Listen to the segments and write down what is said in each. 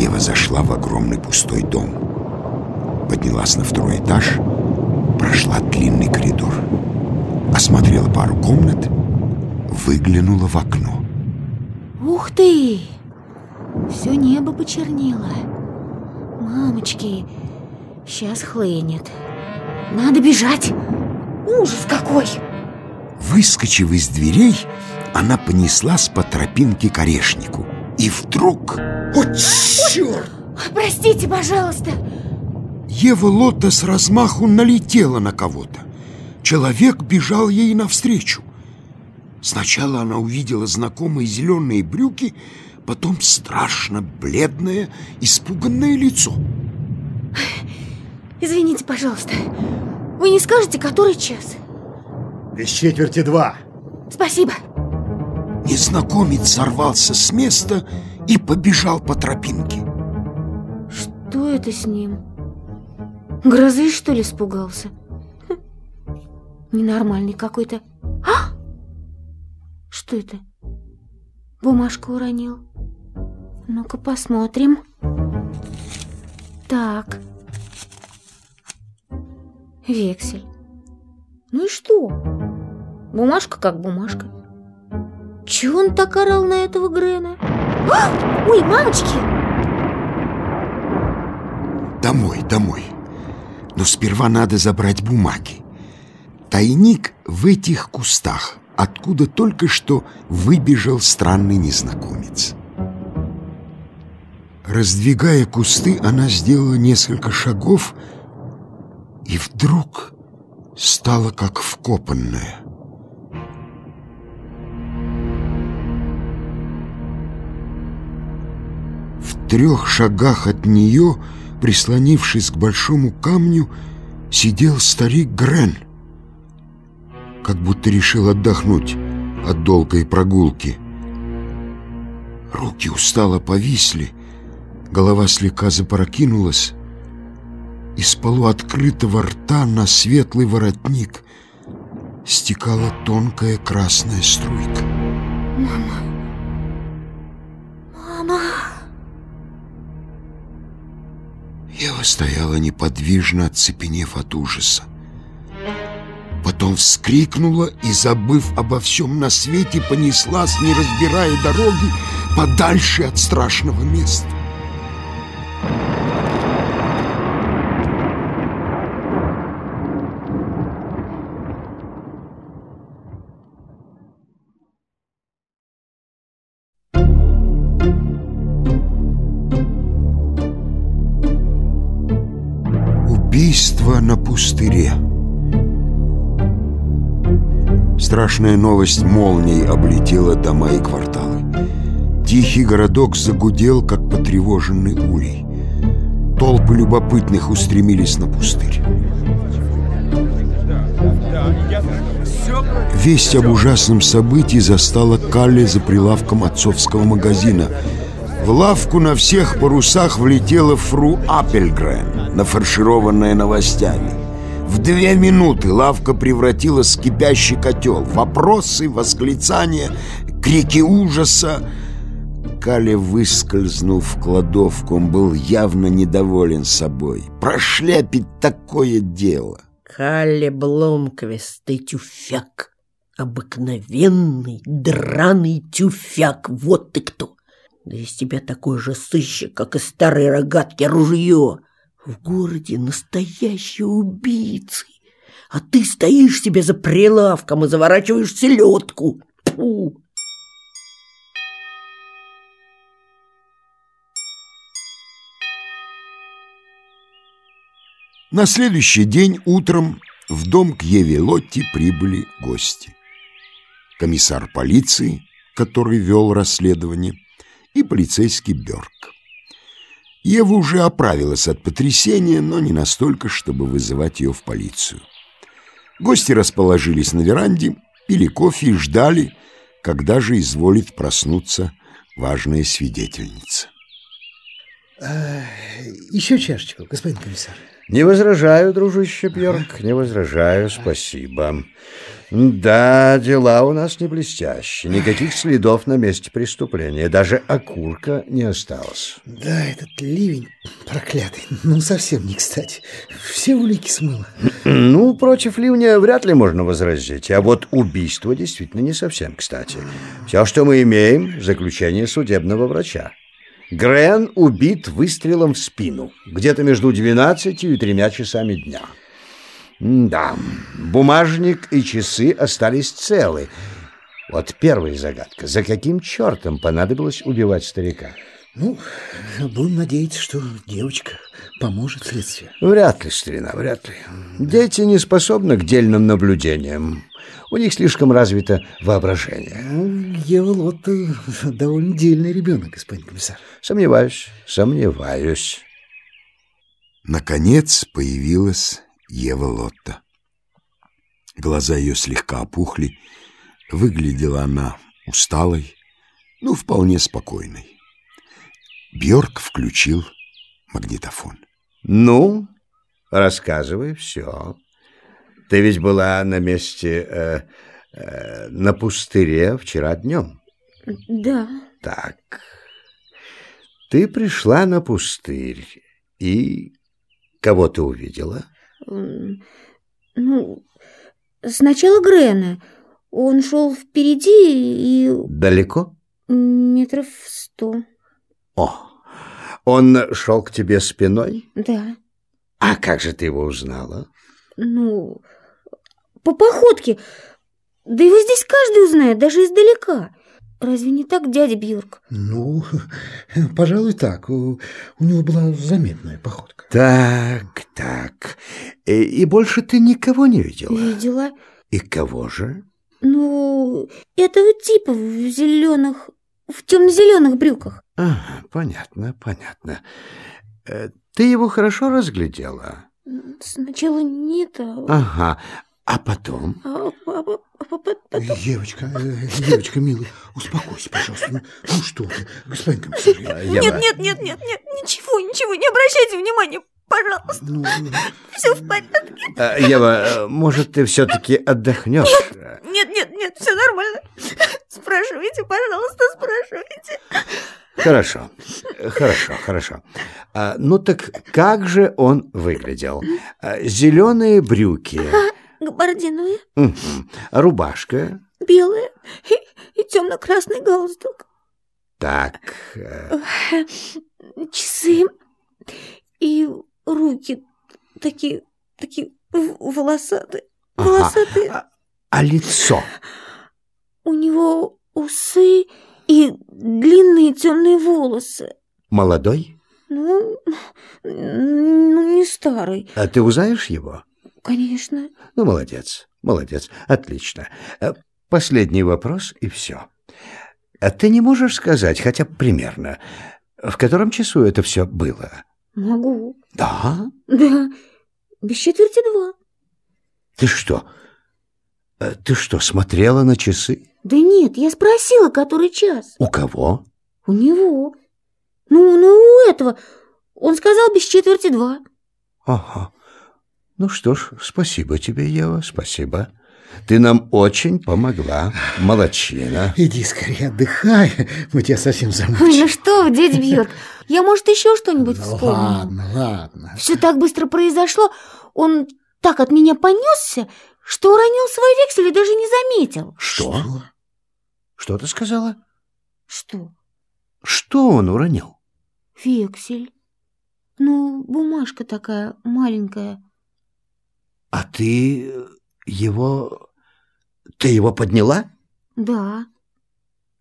Ева зашла в огромный пустой дом. Поднялась на второй этаж, прошла длинный коридор. Осмотрела пару комнат, выглянула в окно. Ух ты! Все небо почернело. Мамочки, сейчас хлынет. Надо бежать. Ужас какой! Выскочив из дверей, она понеслась по тропинке к орешнику. И вдруг... О, черт! Простите, пожалуйста. Ева Лотта с размаху налетела на кого-то. Человек бежал ей навстречу. Сначала она увидела знакомые зеленые брюки, потом страшно бледное, испуганное лицо. Извините, пожалуйста. Вы не скажете, который час? Без четверти два. Спасибо. Незнакомец сорвался с места и побежал по тропинке. Что это с ним? Грозы, что ли, испугался? Хм. Ненормальный какой-то. А! Что это? Бумажку уронил. Ну-ка посмотрим. Так. Вексель. Ну и что? Бумажка как бумажка. Чего он так орал на этого Грена? А! Ой, мамочки! Домой, домой. Но сперва надо забрать бумаги. Тайник в этих кустах, откуда только что выбежал странный незнакомец. Раздвигая кусты, она сделала несколько шагов и вдруг стала как вкопанная. Трех шагах от нее, прислонившись к большому камню, сидел старик Грен, как будто решил отдохнуть от долгой прогулки. Руки устало повисли, голова слегка запрокинулась, из полуоткрытого рта на светлый воротник стекала тонкая красная струйка. Мама. Ева стояла неподвижно, оцепенев от ужаса. Потом вскрикнула и, забыв обо всем на свете, понеслась, не разбирая дороги, подальше от страшного места. Убийство на пустыре. Страшная новость молнией облетела дома и кварталы. Тихий городок загудел, как потревоженный улей. Толпы любопытных устремились на пустырь. Весть об ужасном событии застала Калли за прилавком отцовского магазина. В лавку на всех парусах влетела фру Аппельгрен, нафаршированная новостями. В две минуты лавка превратилась в кипящий котел. Вопросы, восклицания, крики ужаса. Кале выскользнул в кладовку, он был явно недоволен собой. Прошляпить такое дело. Калле Бломквист, ты тюфяк. Обыкновенный драный тюфяк. Вот ты кто. Да из тебя такой же сыщик, как и старые рогатки ружье. В городе настоящие убийцы. А ты стоишь себе за прилавком и заворачиваешь селедку. Фу. На следующий день утром в дом к Еве Лотти прибыли гости. Комиссар полиции, который вел расследование, и полицейский Бёрк. Ева уже оправилась от потрясения, но не настолько, чтобы вызывать ее в полицию. Гости расположились на веранде, пили кофе и ждали, когда же изволит проснуться важная свидетельница. А, еще чашечку, господин комиссар. Не возражаю, дружище Бьорк, не возражаю, спасибо. Да, дела у нас не блестящие. Никаких следов на месте преступления. Даже окурка не осталось. Да, этот ливень проклятый. Ну, совсем не кстати. Все улики смыло. Ну, против ливня вряд ли можно возразить. А вот убийство действительно не совсем кстати. Все, что мы имеем, заключение судебного врача. Грен убит выстрелом в спину. Где-то между 12 и тремя часами дня. Да, бумажник и часы остались целы. Вот первая загадка. За каким чертом понадобилось убивать старика? Ну, будем надеяться, что девочка поможет следствию. Вряд ли, старина, вряд ли. Дети не способны к дельным наблюдениям. У них слишком развито воображение. Ну, Ева Лотта довольно дельный ребенок, господин комиссар. Сомневаюсь, сомневаюсь. Наконец появилась Ева Лотта. Глаза ее слегка опухли. Выглядела она усталой, ну, вполне спокойной. Бьорк включил магнитофон. Ну, рассказывай все. Ты ведь была на месте, э, э, на пустыре вчера днем. Да. Так. Ты пришла на пустырь и кого ты увидела? Ну, сначала Грена. Он шел впереди и Далеко? метров сто. О, он шел к тебе спиной? Да. А как же ты его узнала? Ну, по походке. Да его здесь каждый узнает, даже издалека. Разве не так, дядя Бьюрк? Ну, пожалуй, так. У, у него была заметная походка. Так, так. И, и больше ты никого не видела? Видела. И кого же? Ну, этого типа в зеленых, в темно-зеленых брюках. Ага, понятно, понятно. Э, Ты его хорошо разглядела? Сначала нет, а, Ага. А потом? а- а- а- потом... Девочка, э, девочка, милый, успокойся, пожалуйста. Ну, ну что ты, господин комиссар. Нет, нет, нет, нет, нет, ничего, ничего, не обращайте внимания, пожалуйста, Ну, все в порядке. Ева, э, может, ты все-таки отдохнешь? Нет, нет, нет, все нормально. Спрашивайте, пожалуйста, спрашивайте. Хорошо, хорошо, хорошо. А, ну так как же он выглядел? А, Зеленые брюки, Мгм, рубашка, белые и, темно-красный галстук. так, э, Часы и руки такие, такие в- волосатые. Ага. Волосатые. А- а лицо? У него усы и длинные темные волосы. Молодой? Ну, ну, не старый, А ты узнаешь его? Конечно. Ну, молодец, молодец, отлично. Э, Последний вопрос и все. А ты не можешь сказать, хотя примерно, в котором часу это все было? Могу. Да? Да, без четверти два. Ты что? э, Ты что, смотрела на часы? Да нет, я спросила, который час. У кого? У него. Ну, ну, у этого. Он сказал без четверти два. Ага. Ну что ж, спасибо тебе, Ева, спасибо. Ты нам очень помогла. Молодчина. иди скорее отдыхай, мы тебя совсем Ой, ну замучили. что вы, дядя Бьорк, я, может, еще что-нибудь Ну, вспомню. ладно, ладно. Все так быстро произошло, он так от меня понесся, что уронил свой вексель и даже не заметил. Что? Что ты сказала? Что? Что он уронил? Вексель. Ну, бумажка такая маленькая. А ты его... Ты его подняла? Да.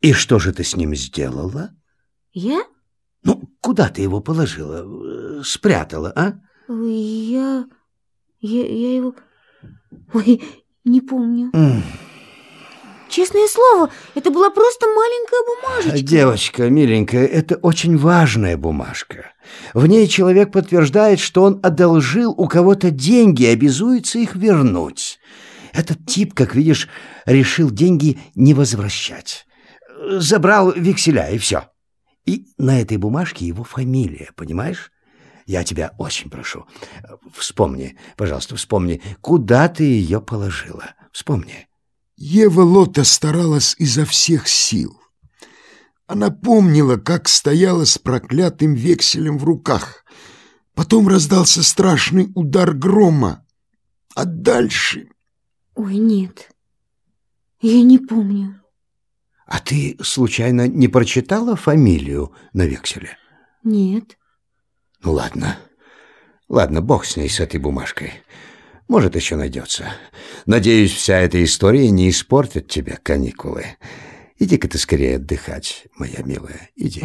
И что же ты с ним сделала? Я? Ну, куда ты его положила? э, Спрятала, а? Я... Я, я его... Ой, не помню. Честное слово, это была просто маленькая бумажечка. Девочка, миленькая, это очень важная бумажка. В ней человек подтверждает, что он одолжил у кого-то деньги и обязуется их вернуть. Этот тип, как видишь, решил деньги не возвращать. Забрал векселя, и все. И на этой бумажке его фамилия, понимаешь? Я тебя очень прошу, вспомни, пожалуйста, вспомни, куда ты ее положила. Вспомни. Ева Лота старалась изо всех сил. Она помнила, как стояла с проклятым векселем в руках. Потом раздался страшный удар грома. А дальше... Ой, нет. Я не помню. А ты, случайно, не прочитала фамилию на векселе? Нет. Ну, ладно. Ладно, бог с ней, с этой бумажкой. Может, еще найдется. Надеюсь, вся эта история не испортит тебе каникулы. Иди-ка ты скорее отдыхать, моя милая, иди.